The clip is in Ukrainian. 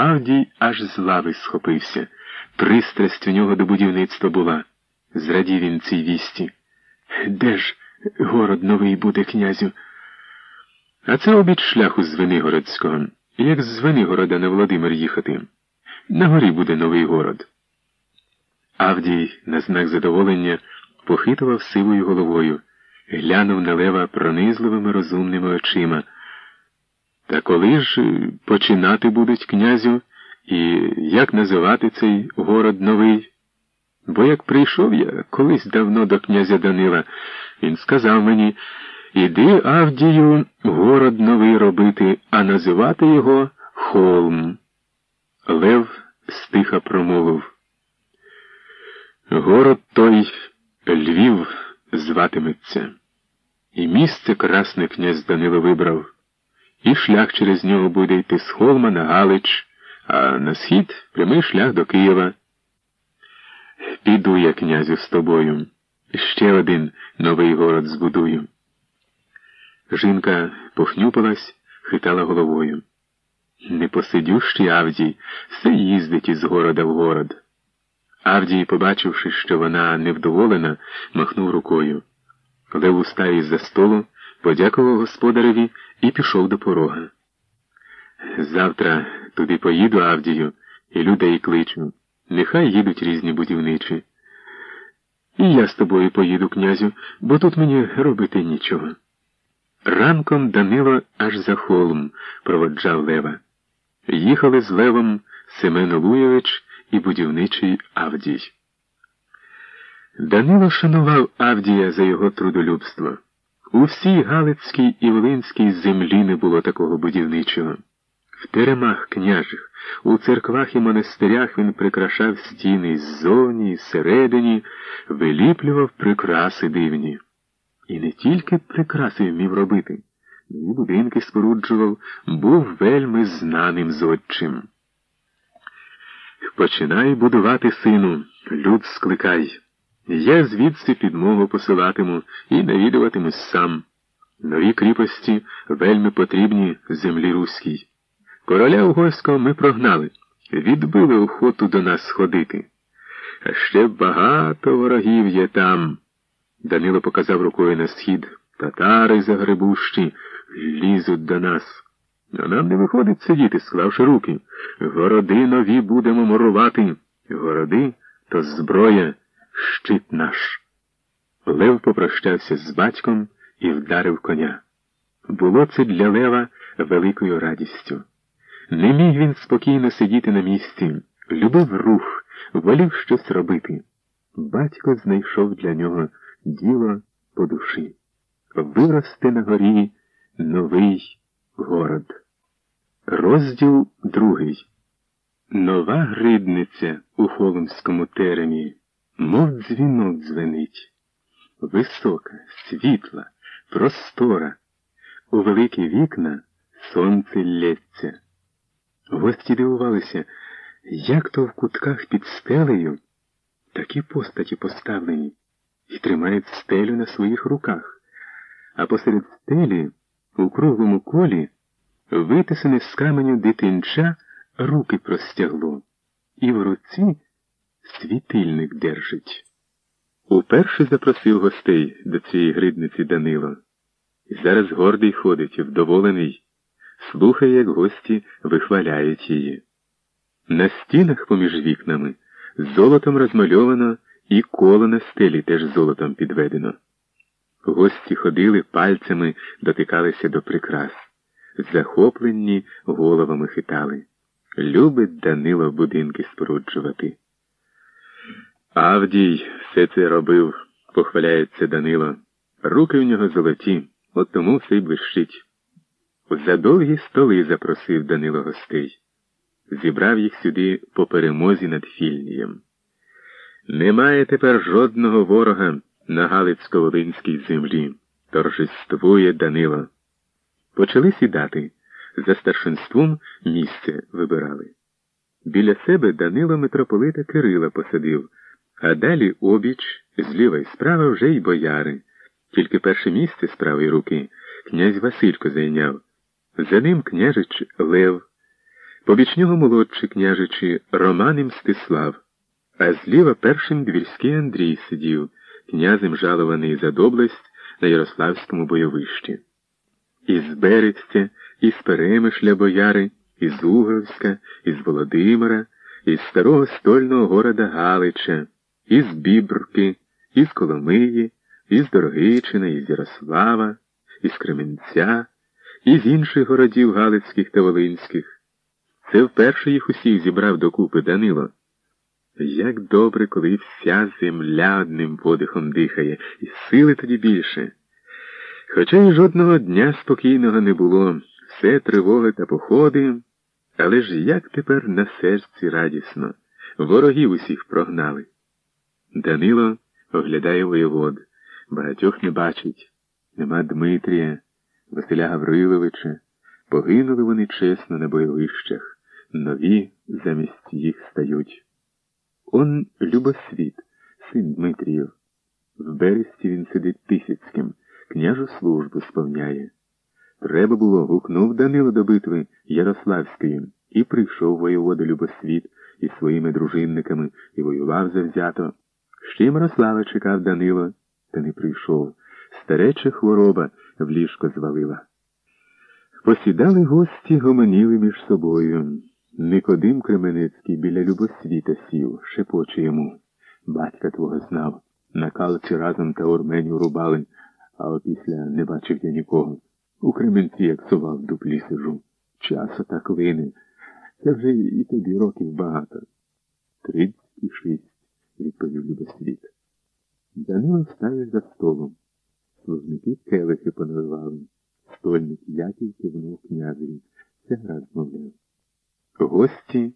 Авдій аж з лави схопився. Пристрасть у нього до будівництва була. Зрадів він цій вісті. Де ж город новий буде, князю? А це обід шляху з Венигородського, як з Венигорода на Володимир їхати. На горі буде новий город. Авдій, на знак задоволення, похитував сивою головою, глянув на лева пронизливими розумними очима. Та коли ж починати будуть князю, і як називати цей город новий? Бо як прийшов я колись давно до князя Данила, він сказав мені Іди, Авдію, город новий робити, а називати його холм. Лев стиха промовив. Город той Львів зватиметься. І місце красне князь Данило вибрав, і шлях через нього буде йти з холма на Галич, а на схід прямий шлях до Києва. Піду я, князю, з тобою. Ще один новий город збудую. Жінка похнюпилась, хитала головою. Не Непосидющий Авдій все їздить із города в город. Авдій, побачивши, що вона невдоволена, махнув рукою. Лев устав із за столу, подякував господареві і пішов до порога. Завтра туди поїду Авдію і людей кличу. Нехай їдуть різні будівничі. І я з тобою поїду, князю, бо тут мені робити нічого. Ранком Данило аж за холм проводжав Лева. Їхали з Левом Семен Луєвич і будівничий Авдій. Данило шанував Авдія за його трудолюбство. У всій Галицькій і Волинській землі не було такого будівничого. В теремах княжих, у церквах і монастирях він прикрашав стіни ззовні, зсередині, виліплював прикраси дивні. І не тільки прикраси вмів робити, і будинки споруджував, був вельми знаним зодчим. Починай будувати, сину, люд скликай. Я звідси підмогу посилатиму і навідуватимусь сам. Нові кріпості вельми потрібні землі руській. Короля Угорського ми прогнали, відбили охоту до нас ходити. А ще багато ворогів є там. Данило показав рукою на схід. Татари загребущі лізуть до нас. А нам не виходить сидіти, склавши руки. Городи нові будемо мурувати. Городи то зброя, щит наш. Лев попрощався з батьком і вдарив коня. Було це для Лева великою радістю. Не міг він спокійно сидіти на місці, любив рух, волів щось робити. Батько знайшов для нього діло по душі. Виросте на горі новий город. Розділ другий. Нова гридниця у холмському теремі, мов дзвінок дзвенить. Висока, світла, простора. У великі вікна сонце лється. Гості дивувалися, як то в кутках під стелею такі постаті поставлені і тримають стелю на своїх руках, а посеред стелі, у круглому колі, витисане з каменю дитинча руки простягло, і в руці світильник держить. Уперше запросив гостей до цієї гридниці Данило, і зараз гордий ходить, вдоволений, слухає, як гості вихваляють її. На стінах поміж вікнами золотом розмальовано і коло на стелі теж золотом підведено. Гості ходили пальцями, дотикалися до прикрас. Захоплені головами хитали. Любить Данило будинки споруджувати. Авдій все це робив, похваляється Данило. Руки в нього золоті, от тому все й блищить. За довгі столи запросив Данило гостей. Зібрав їх сюди по перемозі над Фільнієм. Немає тепер жодного ворога на Галицько-Волинській землі. Торжествує Данило. Почали сідати. За старшинством місце вибирали. Біля себе Данило митрополита Кирила посадив, а далі обіч, зліва і справа вже й бояри. Тільки перше місце з правої руки князь Василько зайняв. За ним княжич Лев. Побіч нього молодший княжичі Роман Мстислав, а зліва першим двірський Андрій сидів, князем жалований за доблесть на Ярославському бойовищі. Із Берецьця, із Перемишля бояри, із Уговська, із Володимира, із старого стольного города Галича, із Бібрки, із Коломиї, із Дорогичина, із Ярослава, із Кременця, із інших городів Галицьких та Волинських. Це вперше їх усіх зібрав докупи Данило. Як добре, коли вся земля одним подихом дихає, і сили тоді більше. Хоча й жодного дня спокійного не було, все тривоги та походи, але ж як тепер на серці радісно, ворогів усіх прогнали. Данило оглядає воєвод, багатьох не бачить. Нема Дмитрія, Василя Гавриловича. Погинули вони чесно на бойовищах, нові замість їх стають. Он Любосвіт, син Дмитріїв. В бересті він сидить Тисяцьким, княжу службу сповняє. Треба було, гукнув Данило до битви Ярославської, і прийшов воєвода Любосвіт із своїми дружинниками і воював завзято. Ще й Мирослава чекав Данило, та не прийшов. Стареча хвороба в ліжко звалила. Посідали гості, гомоніли між собою. Никодим Кременецький біля Любосвіта сів, шепоче йому. Батька твого знав. На калці разом та орменю рубали, а опісля не бачив я нікого. У Кременці, як сова в дуплі сижу. Часу так лине. Це вже і тобі років багато. Тридцять і шість, відповів Любосвіт. Данило вставив за столом. Служники келихи поналивали. Стольник Яків кивнув князеві. Це гра змовляв. Гості.